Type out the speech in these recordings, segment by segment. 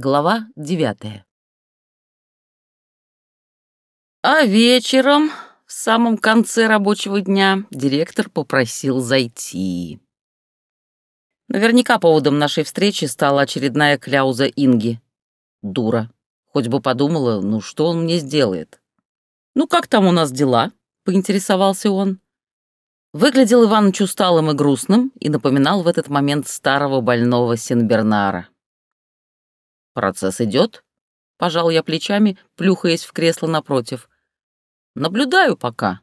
Глава девятая. А вечером, в самом конце рабочего дня, директор попросил зайти. Наверняка поводом нашей встречи стала очередная кляуза Инги. Дура. Хоть бы подумала, ну что он мне сделает. «Ну как там у нас дела?» — поинтересовался он. Выглядел Иваныч усталым и грустным и напоминал в этот момент старого больного Синбернара. «Процесс идет?» — пожал я плечами, плюхаясь в кресло напротив. «Наблюдаю пока».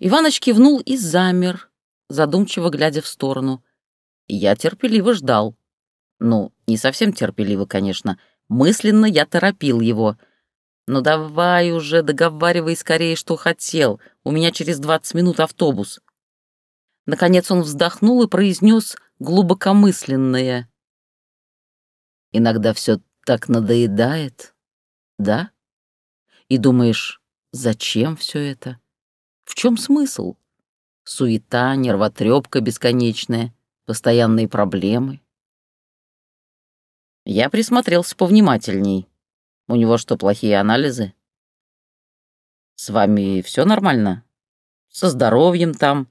Иваныч кивнул и замер, задумчиво глядя в сторону. Я терпеливо ждал. Ну, не совсем терпеливо, конечно. Мысленно я торопил его — «Ну давай уже, договаривай скорее, что хотел. У меня через двадцать минут автобус». Наконец он вздохнул и произнес глубокомысленное. «Иногда все так надоедает, да? И думаешь, зачем все это? В чем смысл? Суета, нервотрепка бесконечная, постоянные проблемы». Я присмотрелся повнимательней. У него что, плохие анализы? С вами все нормально? Со здоровьем там?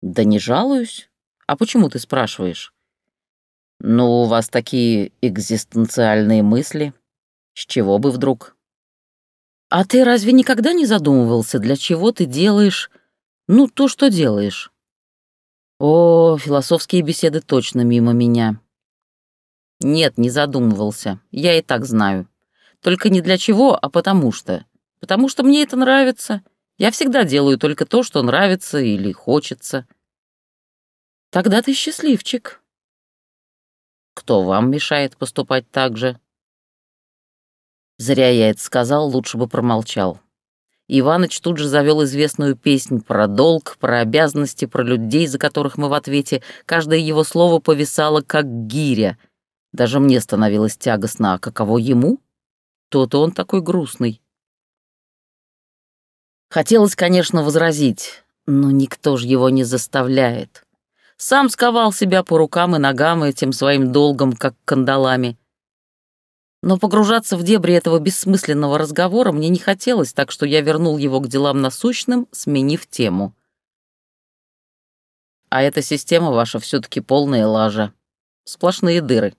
Да не жалуюсь. А почему ты спрашиваешь? Ну, у вас такие экзистенциальные мысли. С чего бы вдруг? А ты разве никогда не задумывался, для чего ты делаешь, ну, то, что делаешь? О, философские беседы точно мимо меня. Нет, не задумывался. Я и так знаю. Только не для чего, а потому что. Потому что мне это нравится. Я всегда делаю только то, что нравится или хочется. Тогда ты счастливчик. Кто вам мешает поступать так же? Зря я это сказал, лучше бы промолчал. Иваныч тут же завел известную песнь про долг, про обязанности, про людей, за которых мы в ответе. Каждое его слово повисало, как гиря — даже мне становилось тягостно, а каково ему? То-то он такой грустный. Хотелось, конечно, возразить, но никто же его не заставляет. Сам сковал себя по рукам и ногам этим своим долгом, как кандалами. Но погружаться в дебри этого бессмысленного разговора мне не хотелось, так что я вернул его к делам насущным, сменив тему. А эта система ваша все таки полная лажа. Сплошные дыры.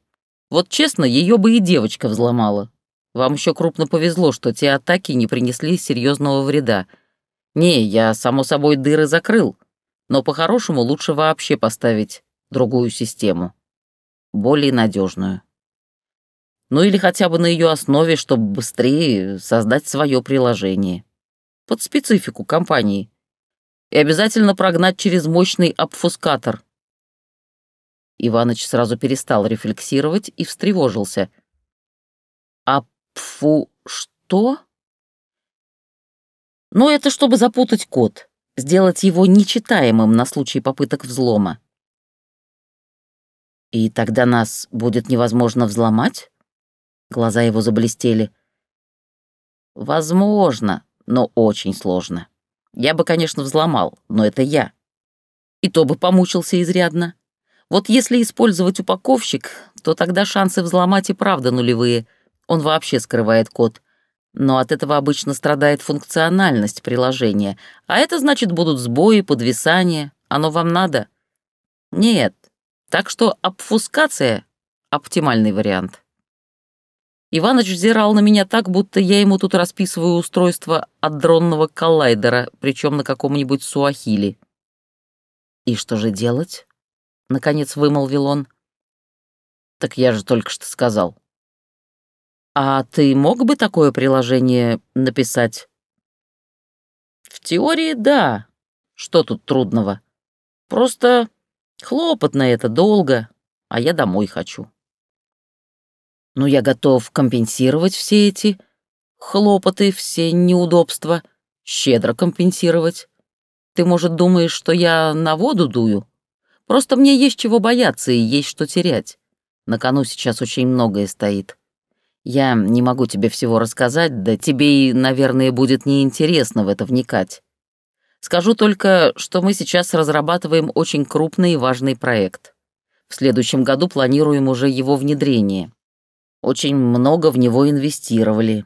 Вот честно, ее бы и девочка взломала. Вам еще крупно повезло, что те атаки не принесли серьезного вреда. Не, я, само собой, дыры закрыл, но по-хорошему лучше вообще поставить другую систему. Более надежную. Ну или хотя бы на ее основе, чтобы быстрее создать свое приложение. Под специфику компании. И обязательно прогнать через мощный обфускатор, Иваныч сразу перестал рефлексировать и встревожился. «А пфу, что?» «Ну, это чтобы запутать код, сделать его нечитаемым на случай попыток взлома». «И тогда нас будет невозможно взломать?» Глаза его заблестели. «Возможно, но очень сложно. Я бы, конечно, взломал, но это я. И то бы помучился изрядно. Вот если использовать упаковщик, то тогда шансы взломать и правда нулевые. Он вообще скрывает код. Но от этого обычно страдает функциональность приложения. А это значит будут сбои, подвисания. Оно вам надо? Нет. Так что обфускация — оптимальный вариант. Иваныч взирал на меня так, будто я ему тут расписываю устройство от дронного коллайдера, причем на каком-нибудь суахили. И что же делать? — наконец вымолвил он. «Так я же только что сказал». «А ты мог бы такое приложение написать?» «В теории, да. Что тут трудного? Просто хлопотно это долго, а я домой хочу». «Ну, я готов компенсировать все эти хлопоты, все неудобства, щедро компенсировать. Ты, может, думаешь, что я на воду дую?» Просто мне есть чего бояться и есть что терять. На кону сейчас очень многое стоит. Я не могу тебе всего рассказать, да тебе и, наверное, будет неинтересно в это вникать. Скажу только, что мы сейчас разрабатываем очень крупный и важный проект. В следующем году планируем уже его внедрение. Очень много в него инвестировали.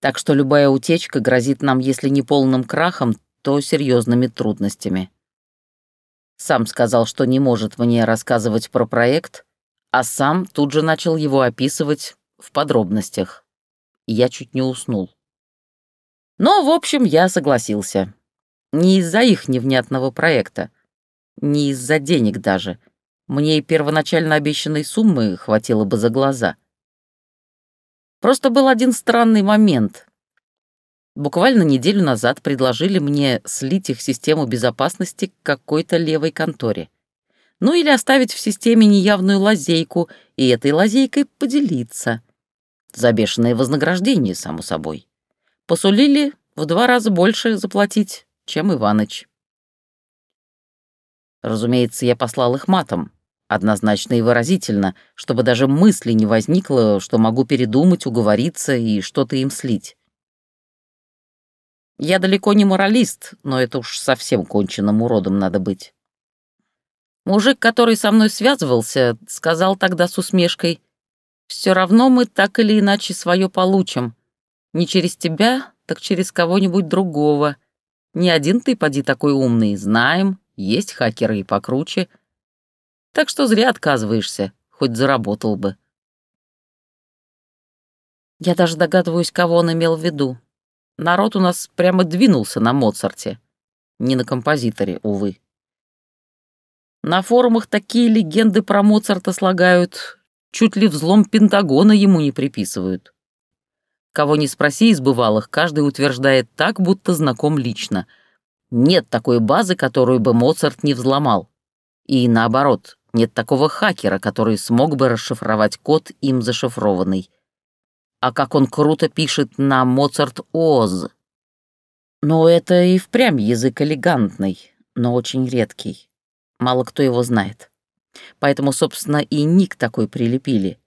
Так что любая утечка грозит нам, если не полным крахом, то серьезными трудностями. Сам сказал, что не может мне рассказывать про проект, а сам тут же начал его описывать в подробностях. Я чуть не уснул. Но, в общем, я согласился. Не из-за их невнятного проекта, не из-за денег даже. Мне и первоначально обещанной суммы хватило бы за глаза. Просто был один странный момент. Буквально неделю назад предложили мне слить их систему безопасности к какой-то левой конторе. Ну или оставить в системе неявную лазейку и этой лазейкой поделиться. За бешеное вознаграждение, само собой. Посулили в два раза больше заплатить, чем Иваныч. Разумеется, я послал их матом, однозначно и выразительно, чтобы даже мысли не возникло, что могу передумать, уговориться и что-то им слить. Я далеко не моралист, но это уж совсем конченным уродом надо быть. Мужик, который со мной связывался, сказал тогда с усмешкой, «Все равно мы так или иначе свое получим. Не через тебя, так через кого-нибудь другого. Не один ты, поди, такой умный, знаем, есть хакеры и покруче. Так что зря отказываешься, хоть заработал бы». Я даже догадываюсь, кого он имел в виду. Народ у нас прямо двинулся на Моцарте. Не на композиторе, увы. На форумах такие легенды про Моцарта слагают, чуть ли взлом Пентагона ему не приписывают. Кого не спроси из бывалых, каждый утверждает так, будто знаком лично. Нет такой базы, которую бы Моцарт не взломал. И наоборот, нет такого хакера, который смог бы расшифровать код им зашифрованный а как он круто пишет на Моцарт Оз. Но это и впрямь язык элегантный, но очень редкий. Мало кто его знает. Поэтому, собственно, и ник такой прилепили.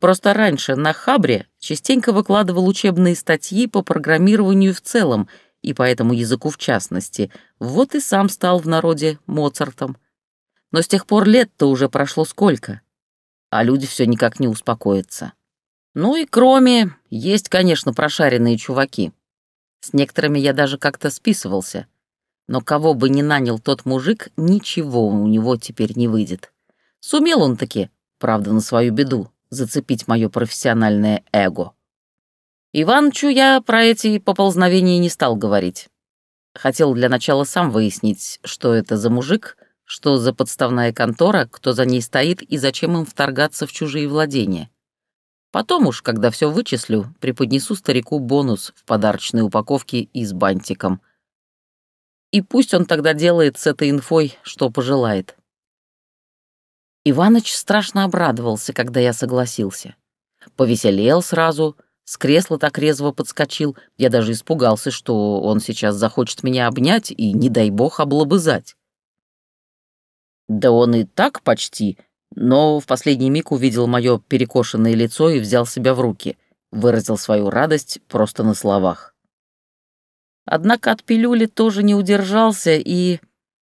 Просто раньше на Хабре частенько выкладывал учебные статьи по программированию в целом и по этому языку в частности. Вот и сам стал в народе Моцартом. Но с тех пор лет-то уже прошло сколько, а люди все никак не успокоятся. Ну и кроме, есть, конечно, прошаренные чуваки. С некоторыми я даже как-то списывался. Но кого бы ни нанял тот мужик, ничего у него теперь не выйдет. Сумел он таки, правда, на свою беду, зацепить мое профессиональное эго. Иванчу я про эти поползновения не стал говорить. Хотел для начала сам выяснить, что это за мужик, что за подставная контора, кто за ней стоит и зачем им вторгаться в чужие владения. Потом уж, когда все вычислю, преподнесу старику бонус в подарочной упаковке и с бантиком. И пусть он тогда делает с этой инфой, что пожелает. Иваныч страшно обрадовался, когда я согласился. Повеселел сразу, с кресла так резво подскочил, я даже испугался, что он сейчас захочет меня обнять и, не дай бог, облобызать. Да он и так почти, но в последний миг увидел мое перекошенное лицо и взял себя в руки, выразил свою радость просто на словах. Однако от пилюли тоже не удержался и...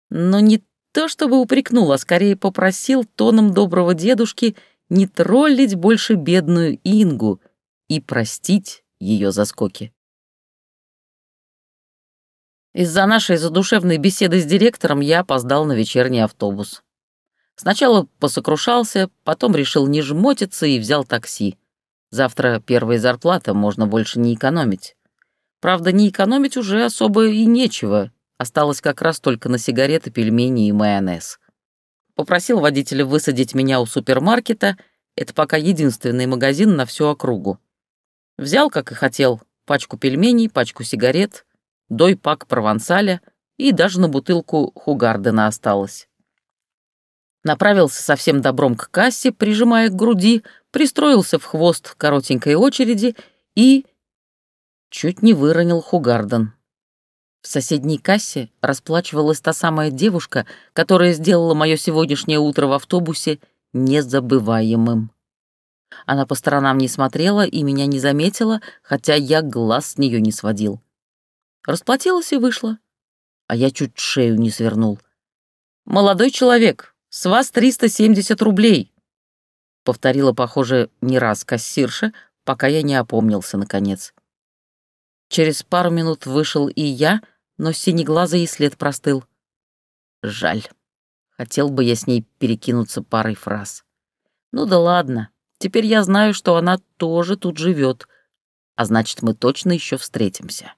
Но не то чтобы упрекнул, а скорее попросил тоном доброго дедушки не троллить больше бедную Ингу и простить ее заскоки. Из-за нашей задушевной беседы с директором я опоздал на вечерний автобус. Сначала посокрушался, потом решил не жмотиться и взял такси. Завтра первая зарплата, можно больше не экономить. Правда, не экономить уже особо и нечего. Осталось как раз только на сигареты, пельмени и майонез. Попросил водителя высадить меня у супермаркета. Это пока единственный магазин на всю округу. Взял, как и хотел, пачку пельменей, пачку сигарет, дой пак провансаля и даже на бутылку Хугардена осталось направился со всем добром к кассе, прижимая к груди, пристроился в хвост коротенькой очереди и... чуть не выронил Хугарден. В соседней кассе расплачивалась та самая девушка, которая сделала мое сегодняшнее утро в автобусе незабываемым. Она по сторонам не смотрела и меня не заметила, хотя я глаз с нее не сводил. Расплатилась и вышла, а я чуть шею не свернул. «Молодой человек, «С вас 370 рублей», — повторила, похоже, не раз кассирша, пока я не опомнился, наконец. Через пару минут вышел и я, но синеглазый и след простыл. Жаль. Хотел бы я с ней перекинуться парой фраз. Ну да ладно, теперь я знаю, что она тоже тут живет, а значит, мы точно еще встретимся.